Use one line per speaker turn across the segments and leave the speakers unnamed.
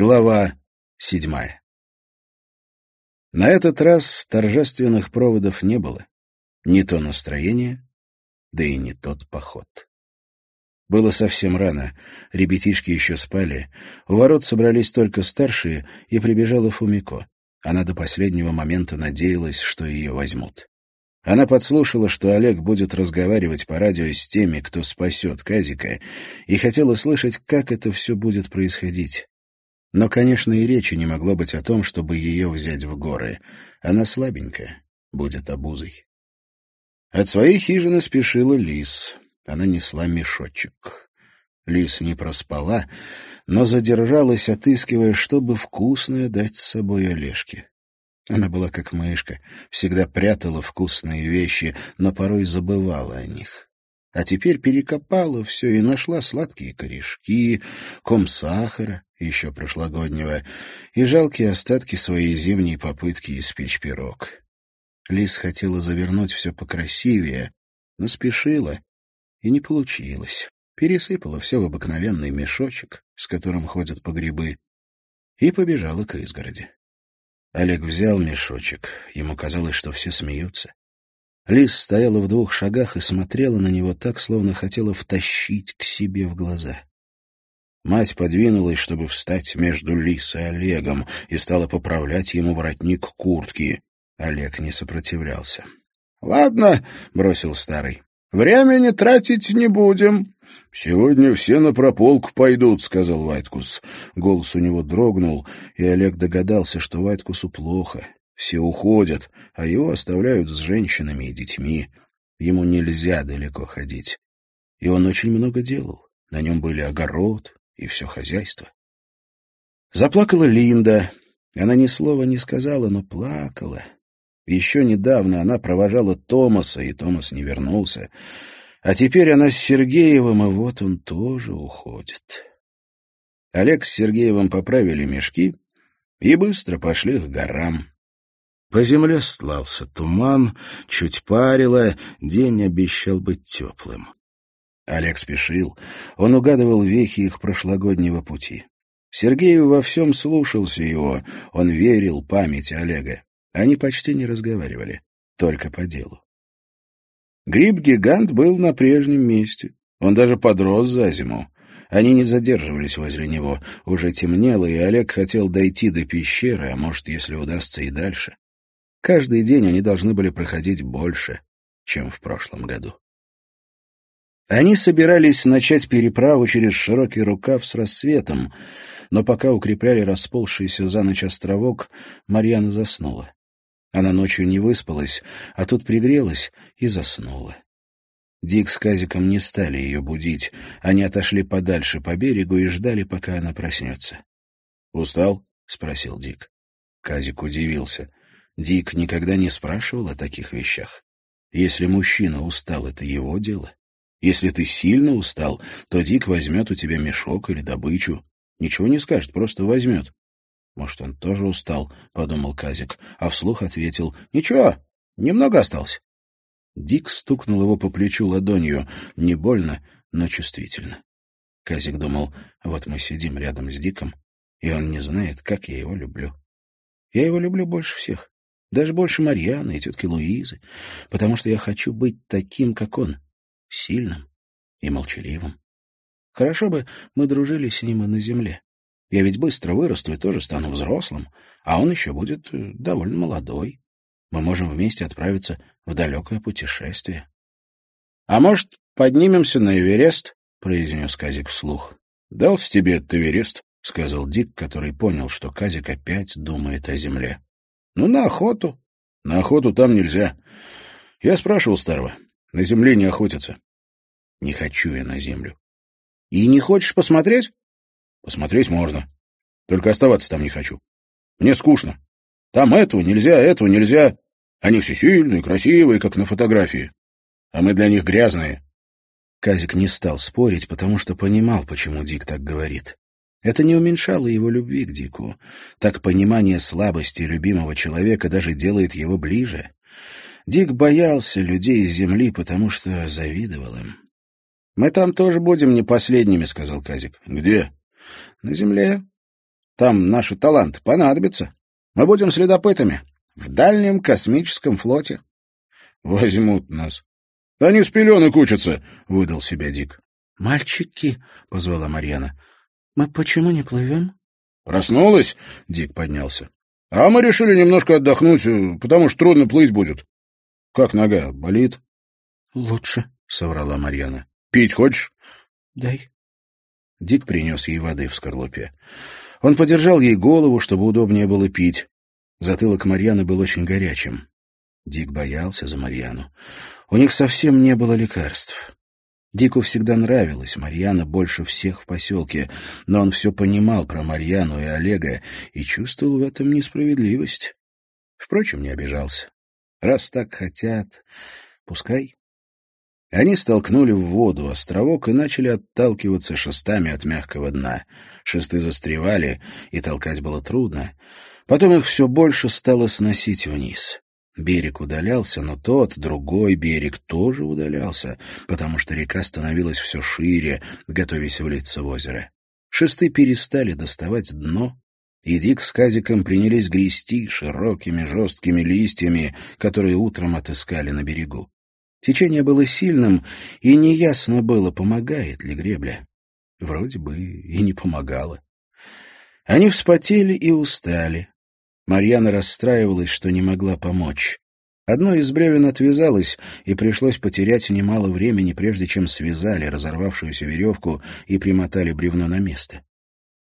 Глава седьмая. На этот раз торжественных проводов не было. Не то настроение, да и не тот поход. Было совсем рано, ребятишки еще спали, у ворот собрались только старшие, и прибежала Фумико. Она до последнего момента надеялась, что ее возьмут. Она подслушала, что Олег будет разговаривать по радио с теми, кто спасет Казика, и хотела слышать, как это все будет происходить. Но, конечно, и речи не могло быть о том, чтобы ее взять в горы. Она слабенькая, будет обузой. От своей хижины спешила лис. Она несла мешочек. Лис не проспала, но задержалась, отыскивая, чтобы вкусное дать с собой Олежке. Она была как мышка, всегда прятала вкусные вещи, но порой забывала о них. А теперь перекопала все и нашла сладкие корешки, ком сахара, еще прошлогоднего, и жалкие остатки своей зимней попытки испечь пирог. Лис хотела завернуть все покрасивее, но спешила, и не получилось. Пересыпала все в обыкновенный мешочек, с которым ходят по грибы, и побежала к изгороди. Олег взял мешочек, ему казалось, что все смеются. Лис стояла в двух шагах и смотрела на него так, словно хотела втащить к себе в глаза. Мать подвинулась, чтобы встать между Лис и Олегом, и стала поправлять ему воротник куртки. Олег не сопротивлялся. — Ладно, — бросил старый, — времени тратить не будем. — Сегодня все на прополку пойдут, — сказал Вайткус. Голос у него дрогнул, и Олег догадался, что Вайткусу плохо. Все уходят, а его оставляют с женщинами и детьми. Ему нельзя далеко ходить. И он очень много делал. На нем были огород и все хозяйство. Заплакала Линда. Она ни слова не сказала, но плакала. Еще недавно она провожала Томаса, и Томас не вернулся. А теперь она с Сергеевым, и вот он тоже уходит. Олег с Сергеевым поправили мешки и быстро пошли к горам. По земле стлался туман, чуть парило, день обещал быть теплым. Олег спешил. Он угадывал вехи их прошлогоднего пути. Сергей во всем слушался его, он верил памяти Олега. Они почти не разговаривали, только по делу. Гриб-гигант был на прежнем месте. Он даже подрос за зиму. Они не задерживались возле него. Уже темнело, и Олег хотел дойти до пещеры, а может, если удастся, и дальше. Каждый день они должны были проходить больше, чем в прошлом году. Они собирались начать переправу через широкий рукав с рассветом, но пока укрепляли расползшийся за ночь островок, Марьяна заснула. Она ночью не выспалась, а тут пригрелась и заснула. Дик с Казиком не стали ее будить. Они отошли подальше по берегу и ждали, пока она проснется. «Устал?» — спросил Дик. Казик удивился. Дик никогда не спрашивал о таких вещах. Если мужчина устал, это его дело. Если ты сильно устал, то Дик возьмет у тебя мешок или добычу. Ничего не скажет, просто возьмет. Может, он тоже устал, — подумал Казик, а вслух ответил. — Ничего, немного осталось. Дик стукнул его по плечу ладонью, не больно, но чувствительно. Казик думал, вот мы сидим рядом с Диком, и он не знает, как я его люблю. Я его люблю больше всех. Даже больше Марьяны и тетки Луизы, потому что я хочу быть таким, как он, сильным и молчаливым. Хорошо бы мы дружили с ним и на земле. Я ведь быстро вырасту и тоже стану взрослым, а он еще будет э, довольно молодой. Мы можем вместе отправиться в далекое путешествие. — А может, поднимемся на Эверест? — произнес Казик вслух. — Дался тебе этот Эверест, — сказал Дик, который понял, что Казик опять думает о земле. Ну, на охоту. На охоту там нельзя. Я спрашивал старого. На земле не охотятся. Не хочу я на землю. И не хочешь посмотреть? Посмотреть можно. Только оставаться там не хочу. Мне скучно. Там этого нельзя, этого нельзя. Они все сильные, красивые, как на фотографии. А мы для них грязные. Казик не стал спорить, потому что понимал, почему Дик так говорит. Это не уменьшало его любви к Дику. Так понимание слабости любимого человека даже делает его ближе. Дик боялся людей из земли, потому что завидовал им. «Мы там тоже будем не последними», — сказал Казик. «Где?» «На земле». Там наши таланты понадобятся. Мы будем следопытами в дальнем космическом флоте. Возьмут нас. Они с пеленок учатся, — выдал себя Дик.
«Мальчики», — позвала Марьяна, — «мы почему не плывем?»
«Проснулась?» — Дик поднялся. «А мы решили немножко отдохнуть, э, потому что трудно плыть будет. Как нога? Болит?»
«Лучше», — соврала Марьяна.
«Пить хочешь?»
«Дай».
Дик принес ей воды в скорлупе. Он подержал ей голову, чтобы удобнее было пить. Затылок Марьяны был очень горячим. Дик боялся за Марьяну. У них совсем не было лекарств. Дику всегда нравилась Марьяна больше всех в поселке, но он все понимал про Марьяну и Олега и чувствовал в этом несправедливость. Впрочем, не обижался. Раз так хотят, пускай. Они столкнули в воду островок и начали отталкиваться шестами от мягкого дна. Шесты застревали, и толкать было трудно. Потом их все больше стало сносить вниз. Берег удалялся, но тот, другой берег, тоже удалялся, потому что река становилась все шире, готовясь влиться в озеро. Шесты перестали доставать дно, и Дик с Казиком принялись грести широкими жесткими листьями, которые утром отыскали на берегу. Течение было сильным, и неясно было, помогает ли гребля. Вроде бы и не помогало. Они вспотели и устали. Марьяна расстраивалась, что не могла помочь. Одно из бревен отвязалось, и пришлось потерять немало времени, прежде чем связали разорвавшуюся веревку и примотали бревно на место.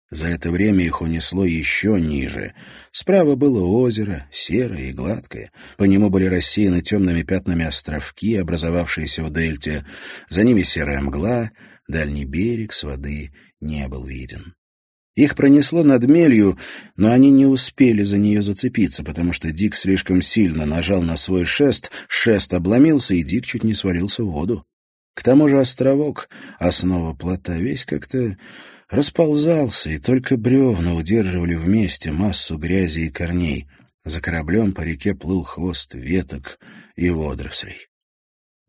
За это время их унесло еще ниже. Справа было озеро, серое и гладкое. По нему были рассеяны темными пятнами островки, образовавшиеся в дельте. За ними серая мгла, дальний берег с воды не был виден. Их пронесло над мелью, но они не успели за нее зацепиться, потому что Дик слишком сильно нажал на свой шест, шест обломился, и Дик чуть не свалился в воду. К тому же островок, основа плота, весь как-то расползался, и только бревна удерживали вместе массу грязи и корней. За кораблем по реке плыл хвост веток и водорослей.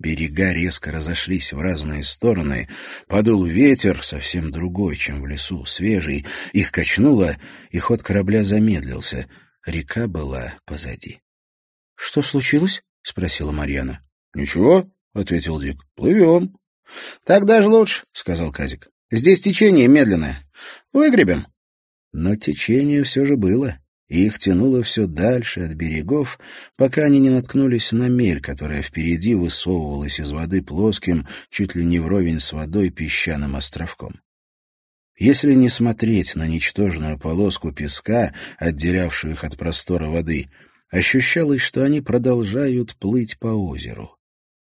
Берега резко разошлись в разные стороны, подул ветер, совсем другой, чем в лесу, свежий, их качнуло, и ход корабля замедлился. Река была позади.
— Что случилось? — спросила Марьяна.
— Ничего, — ответил Дик, — плывем.
— Так даже лучше, — сказал Казик. — Здесь течение медленное. Выгребем.
Но течение все же было их тянуло все дальше от берегов, пока они не наткнулись на мель, которая впереди высовывалась из воды плоским, чуть ли не вровень с водой песчаным островком. Если не смотреть на ничтожную полоску песка, отделявшую их от простора воды, ощущалось, что они продолжают плыть по озеру.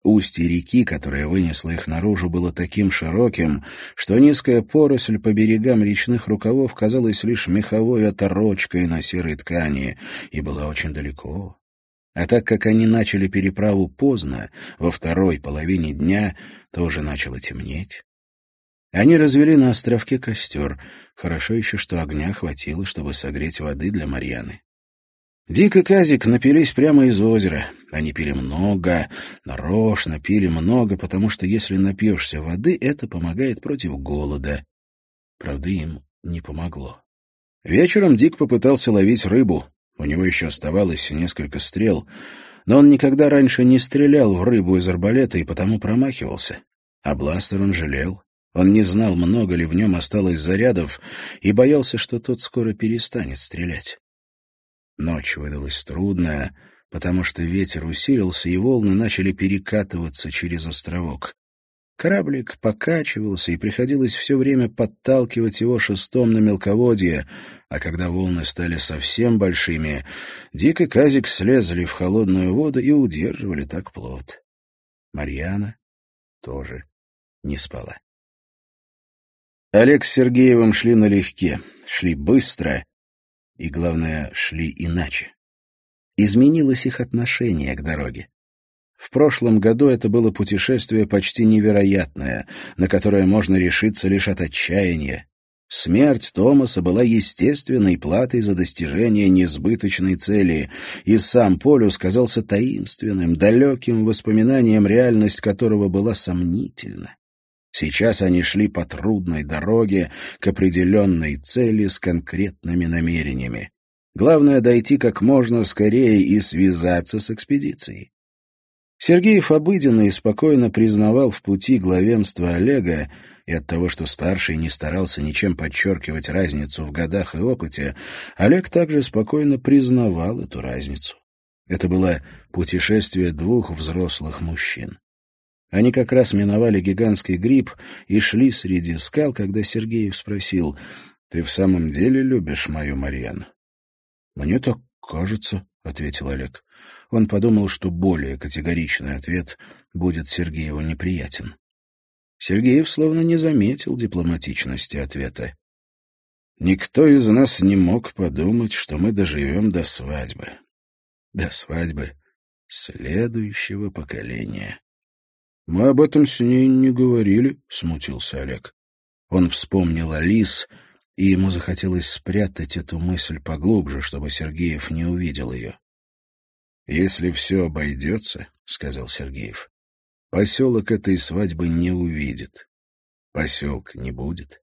Устье реки, которое вынесло их наружу, было таким широким, что низкая поросль по берегам речных рукавов казалась лишь меховой оторочкой на серой ткани и была очень далеко. А так как они начали переправу поздно, во второй половине дня, то уже начало темнеть. Они развели на островке костер. Хорошо еще, что огня хватило, чтобы согреть воды для Марьяны. Дик и Казик напились прямо из озера. Они пили много, нарочно пили много, потому что если напьешься воды, это помогает против голода. Правда, им не помогло. Вечером Дик попытался ловить рыбу. У него еще оставалось несколько стрел, но он никогда раньше не стрелял в рыбу из арбалета и потому промахивался. А бластер он жалел. Он не знал, много ли в нем осталось зарядов, и боялся, что тот скоро перестанет стрелять. Ночь выдалась трудная, потому что ветер усилился, и волны начали перекатываться через островок. Кораблик покачивался, и приходилось все время подталкивать его шестом на мелководье, а когда волны стали совсем большими, Дик и Казик слезли в холодную воду и удерживали так плод. Марьяна тоже не спала. Олег с Сергеевым шли налегке, шли быстро и, главное, шли иначе. Изменилось их отношение к дороге. В прошлом году это было путешествие почти невероятное, на которое можно решиться лишь от отчаяния. Смерть Томаса была естественной платой за достижение несбыточной цели, и сам полюс казался таинственным, далеким воспоминанием, реальность которого была сомнительна. Сейчас они шли по трудной дороге к определенной цели с конкретными намерениями. Главное — дойти как можно скорее и связаться с экспедицией. Сергеев обыденно и спокойно признавал в пути главенство Олега, и от того, что старший не старался ничем подчеркивать разницу в годах и опыте, Олег также спокойно признавал эту разницу. Это было путешествие двух взрослых мужчин. Они как раз миновали гигантский гриб и шли среди скал, когда Сергеев спросил, «Ты в самом деле любишь мою Марьяну?» «Мне так кажется», — ответил Олег. Он подумал, что более категоричный ответ будет Сергееву неприятен. Сергеев словно не заметил дипломатичности ответа. «Никто из нас не мог подумать, что мы доживем до свадьбы. До свадьбы следующего поколения». «Мы об этом с ней не говорили», — смутился Олег. Он вспомнил Алис, и ему захотелось спрятать эту мысль поглубже, чтобы Сергеев не увидел ее. «Если все обойдется», — сказал Сергеев, — «поселок этой свадьбы не увидит. Поселка не будет.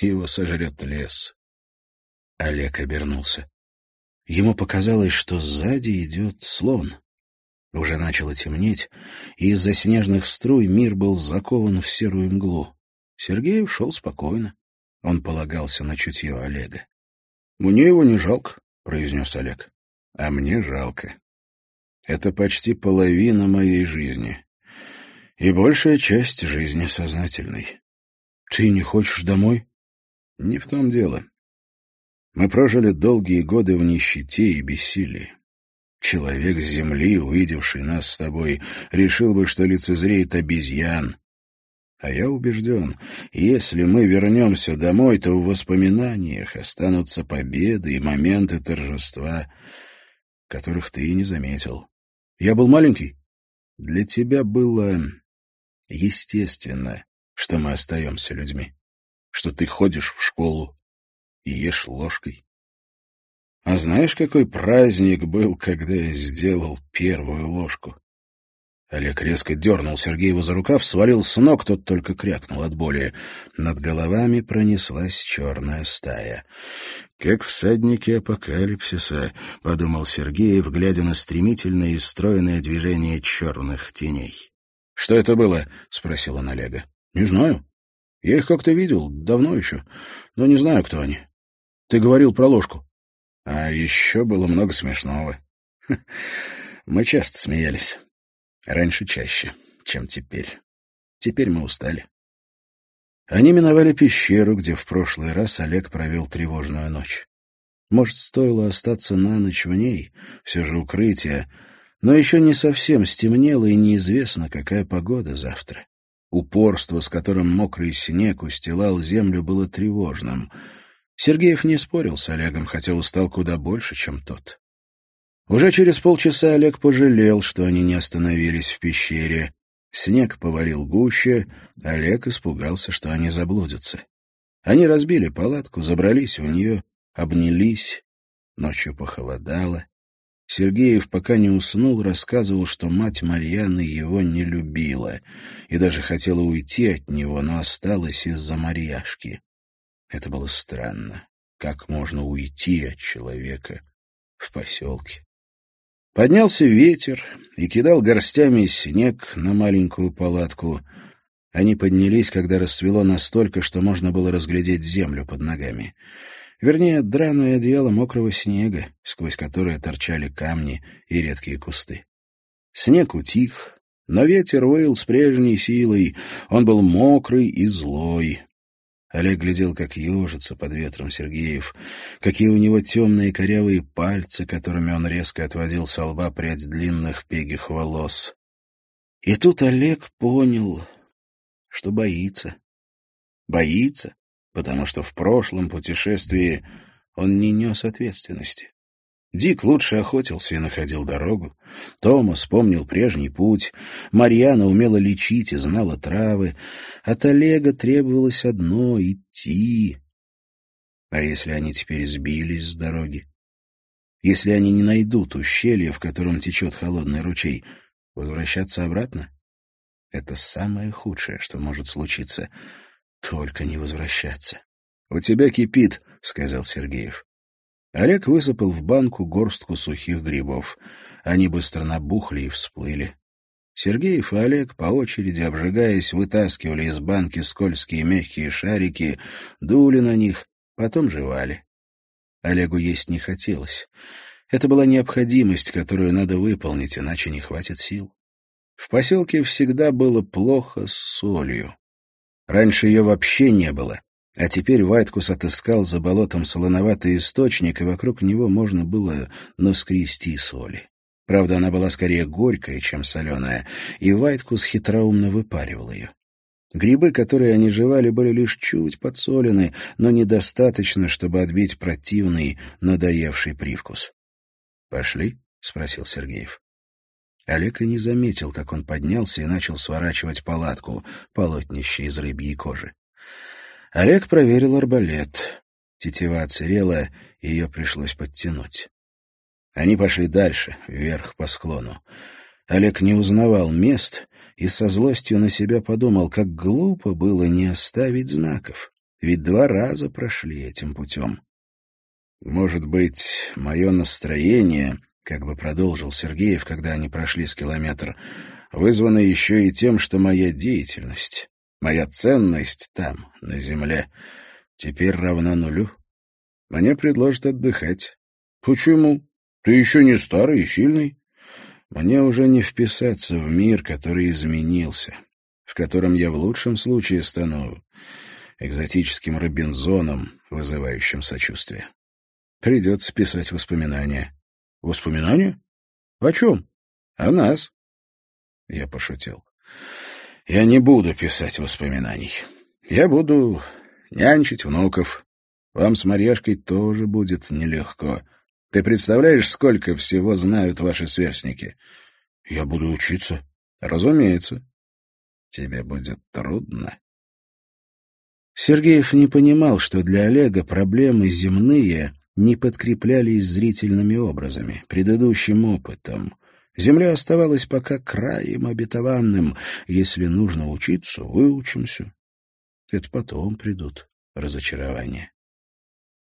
Его сожрет лес». Олег обернулся. Ему показалось, что сзади идет слон. Уже начало темнеть, и из-за снежных струй мир был закован в серую мглу. Сергеев шел спокойно. Он полагался на чутье Олега. — Мне его не жалко, — произнес Олег. — А мне жалко. Это почти половина моей жизни. И большая часть жизни сознательной. — Ты не хочешь домой? — Не в том дело. Мы прожили долгие годы в нищете и бессилии. Человек с земли, увидевший нас с тобой, решил бы, что лицезреет обезьян. А я убежден, если мы вернемся домой, то в воспоминаниях останутся победы и моменты торжества, которых ты и не заметил. Я был маленький. Для тебя было естественно, что мы остаемся людьми, что ты ходишь в школу и ешь ложкой. А знаешь, какой праздник был, когда я сделал первую ложку? Олег резко дернул Сергеева за рукав, свалил с ног, тот только крякнул от боли. Над головами пронеслась черная стая. «Как всадники апокалипсиса», — подумал Сергеев, глядя на стремительное и стройное движение черных теней. «Что это было?» — спросил он Олега. «Не знаю. Я их как-то видел, давно еще, но не знаю, кто они. Ты говорил про ложку». А еще было много смешного. Мы часто смеялись. Раньше чаще, чем теперь. Теперь мы устали. Они миновали пещеру, где в прошлый раз Олег провел тревожную ночь. Может, стоило остаться на ночь в ней, все же укрытие, но еще не совсем стемнело и неизвестно, какая погода завтра. Упорство, с которым мокрый снег устилал землю, было тревожным — Сергеев не спорил с Олегом, хотя устал куда больше, чем тот. Уже через полчаса Олег пожалел, что они не остановились в пещере. Снег поварил гуще, Олег испугался, что они заблудятся. Они разбили палатку, забрались в нее, обнялись. Ночью похолодало. Сергеев, пока не уснул, рассказывал, что мать Марьяны его не любила и даже хотела уйти от него, но осталась из-за Марьяшки. Это было странно. Как можно уйти от человека в поселке? Поднялся ветер и кидал горстями снег на маленькую палатку. Они поднялись, когда рассвело настолько, что можно было разглядеть землю под ногами. Вернее, драное одеяло мокрого снега, сквозь которое торчали камни и редкие кусты. Снег утих, но ветер выл с прежней силой. Он был мокрый и злой. Олег глядел, как ежится под ветром Сергеев, какие у него темные корявые пальцы, которыми он резко отводил со лба прядь длинных пегих волос. И тут Олег понял, что боится. Боится, потому что в прошлом путешествии он не нес ответственности. Дик лучше охотился и находил дорогу. Тома вспомнил прежний путь. Марьяна умела лечить и знала травы. От Олега требовалось одно — идти. А если они теперь сбились с дороги? Если они не найдут ущелье, в котором течет холодный ручей, возвращаться обратно? Это самое худшее, что может случиться. Только не возвращаться. — У тебя кипит, — сказал Сергеев. Олег высыпал в банку горстку сухих грибов. Они быстро набухли и всплыли. Сергеев и Олег, по очереди обжигаясь, вытаскивали из банки скользкие мягкие шарики, дули на них, потом жевали. Олегу есть не хотелось. Это была необходимость, которую надо выполнить, иначе не хватит сил. В поселке всегда было плохо с солью. Раньше ее вообще не было, а теперь Вайткус отыскал за болотом солоноватый источник, и вокруг него можно было наскрести соли. Правда, она была скорее горькая, чем соленая, и Вайткус хитроумно выпаривал ее. Грибы, которые они жевали, были лишь чуть подсолены, но недостаточно, чтобы отбить противный, надоевший привкус. «Пошли?» — спросил Сергеев. Олег и не заметил, как он поднялся и начал сворачивать палатку, полотнище из рыбьей кожи. Олег проверил арбалет. Тетива оцерела, и ее пришлось подтянуть. Они пошли дальше, вверх по склону. Олег не узнавал мест и со злостью на себя подумал, как глупо было не оставить знаков. Ведь два раза прошли этим путем. Может быть, мое настроение как бы продолжил Сергеев, когда они прошли с километр, вызвано еще и тем, что моя деятельность, моя ценность там, на земле, теперь равна нулю. Мне предложат отдыхать. Почему? Ты еще не старый и сильный. Мне уже не вписаться в мир, который изменился, в котором я в лучшем случае стану экзотическим Робинзоном, вызывающим сочувствие. Придется писать воспоминания. Воспоминания? О чем? О нас. Я пошутил. Я не буду писать воспоминаний. Я буду нянчить внуков. Вам с Марьяшкой тоже будет нелегко. Ты представляешь, сколько всего знают ваши сверстники? Я буду учиться. Разумеется. Тебе будет трудно. Сергеев не понимал, что для Олега проблемы земные не подкреплялись зрительными образами, предыдущим опытом. Земля оставалась пока краем обетованным. Если нужно учиться, выучимся. Это потом придут разочарования.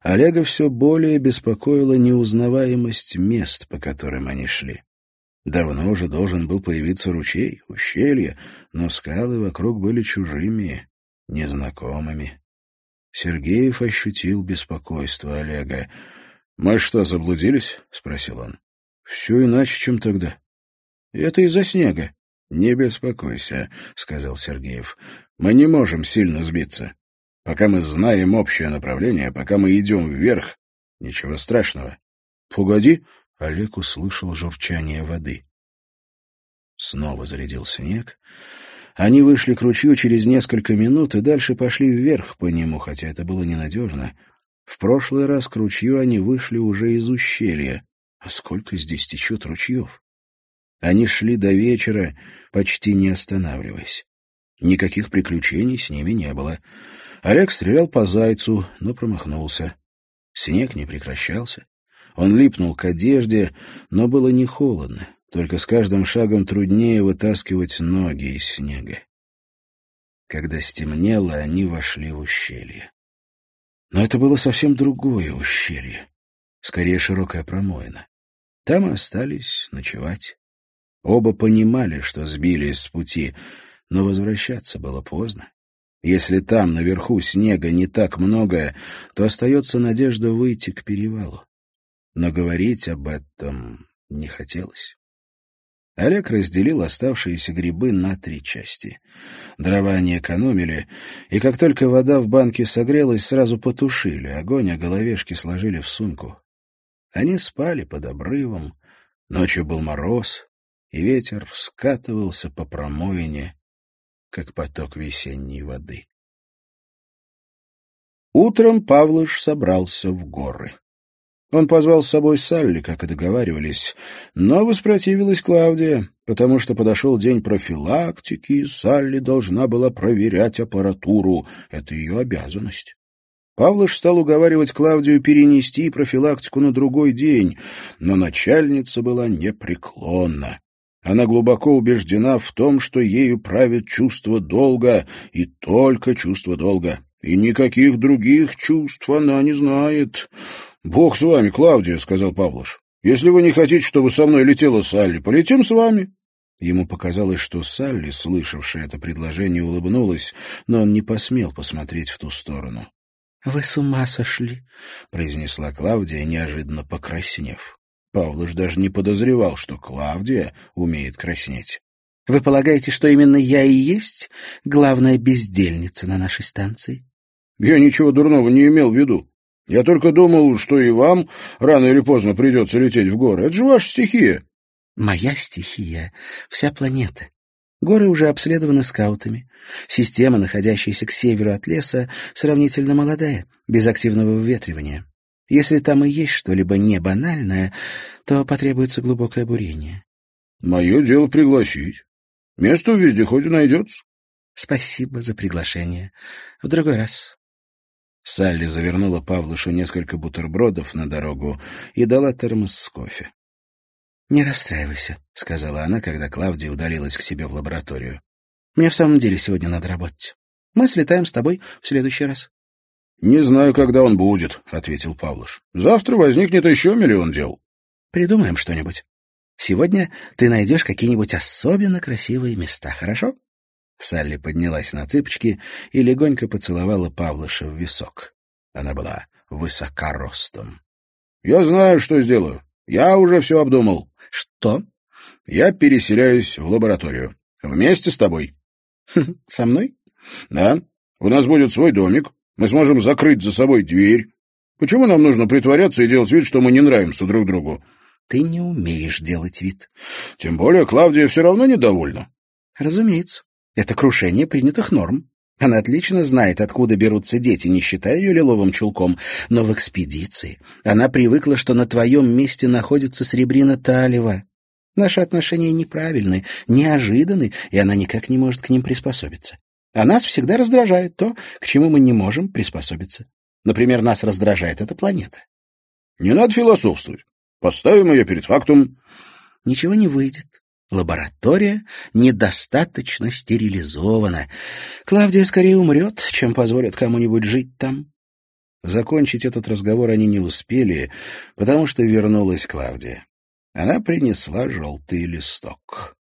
Олега все более беспокоила неузнаваемость мест, по которым они шли. Давно уже должен был появиться ручей, ущелье, но скалы вокруг были чужими, незнакомыми. Сергеев ощутил беспокойство Олега. «Мы что, заблудились?» — спросил он. «Все иначе, чем тогда. Это из-за снега». «Не беспокойся», — сказал Сергеев. «Мы не можем сильно сбиться. Пока мы знаем общее направление, пока мы идем вверх, ничего страшного». «Погоди», — Олег услышал журчание воды. Снова зарядил снег, они вышли к ручью через несколько минут и дальше пошли вверх по нему, хотя это было ненадежно. В прошлый раз к ручью они вышли уже из ущелья. А сколько здесь течет ручьев? Они шли до вечера, почти не останавливаясь. Никаких приключений с ними не было. Олег стрелял по зайцу, но промахнулся. Снег не прекращался. Он липнул к одежде, но было не холодно. Только с каждым шагом труднее вытаскивать ноги из снега. Когда стемнело, они вошли в ущелье. Но это было совсем другое ущелье, скорее широкая промоина. Там остались ночевать. Оба понимали, что сбились с пути, но возвращаться было поздно. Если там, наверху, снега не так много, то остается надежда выйти к перевалу. Но говорить об этом не хотелось. Олег разделил оставшиеся грибы на три части. Дрова не экономили, и как только вода в банке согрелась, сразу потушили огонь, а головешки сложили в сумку. Они спали под обрывом, ночью был мороз, и ветер скатывался по промоине, как поток весенней воды. Утром Павлыш собрался в горы. Он позвал с собой Салли, как и договаривались, но воспротивилась Клавдия, потому что подошел день профилактики, и Салли должна была проверять аппаратуру. Это ее обязанность. Павлыш стал уговаривать Клавдию перенести профилактику на другой день, но начальница была непреклонна. Она глубоко убеждена в том, что ею правит чувство долга, и только чувство долга. И никаких других чувств она не знает. — Бог с вами, Клавдия, — сказал Павлуш. — Если вы не хотите, чтобы со мной летела Салли, полетим с вами. Ему показалось, что Салли, слышавшая это предложение, улыбнулась, но он не посмел посмотреть в ту сторону.
— Вы с ума сошли, —
произнесла Клавдия, неожиданно покраснев. Павлуш даже не подозревал, что Клавдия умеет краснеть.
— Вы полагаете, что именно я и есть главная бездельница на нашей станции?
— Я ничего дурного не имел в виду. Я только думал, что и вам рано или поздно придется лететь в горы. Это же ваша стихия.
— Моя стихия — вся планета. Горы уже обследованы скаутами. Система, находящаяся к северу от леса, сравнительно молодая, без активного выветривания. Если там и есть что-либо не банальное, то потребуется глубокое бурение.
— Мое дело пригласить. Место в вездеходе найдется.
— Спасибо за приглашение. В другой раз.
Салли завернула Павлушу несколько бутербродов на дорогу и дала термос с кофе.
«Не расстраивайся», — сказала она, когда Клавдия удалилась к себе в лабораторию. «Мне в самом деле сегодня надо работать. Мы слетаем с тобой в следующий раз».
«Не знаю, когда он будет», — ответил Павлуш. «Завтра возникнет еще миллион дел».
«Придумаем что-нибудь. Сегодня ты найдешь какие-нибудь особенно красивые места, хорошо?» Салли поднялась на цыпочки и легонько поцеловала Павлыша в висок. Она была высока ростом.
— Я знаю, что сделаю. Я уже все обдумал.
— Что?
— Я переселяюсь в лабораторию. Вместе с тобой.
— Со мной?
— Да. У нас будет свой домик. Мы сможем закрыть за собой дверь. Почему нам нужно притворяться и делать вид, что мы не нравимся друг другу?
— Ты не умеешь делать вид.
— Тем более Клавдия все равно недовольна.
— Разумеется. Это крушение принятых норм. Она отлично знает, откуда берутся дети, не считая ее лиловым чулком. Но в экспедиции она привыкла, что на твоем месте находится Сребрина Талева. Наши отношения неправильны, неожиданны, и она никак не может к ним приспособиться. А нас всегда раздражает то, к чему мы не можем приспособиться. Например, нас раздражает эта планета.
Не надо философствовать. Поставим ее перед фактом.
Ничего не выйдет. Лаборатория недостаточно стерилизована. Клавдия скорее умрет, чем позволит кому-нибудь жить там.
Закончить этот разговор они не успели, потому что вернулась Клавдия. Она принесла желтый листок.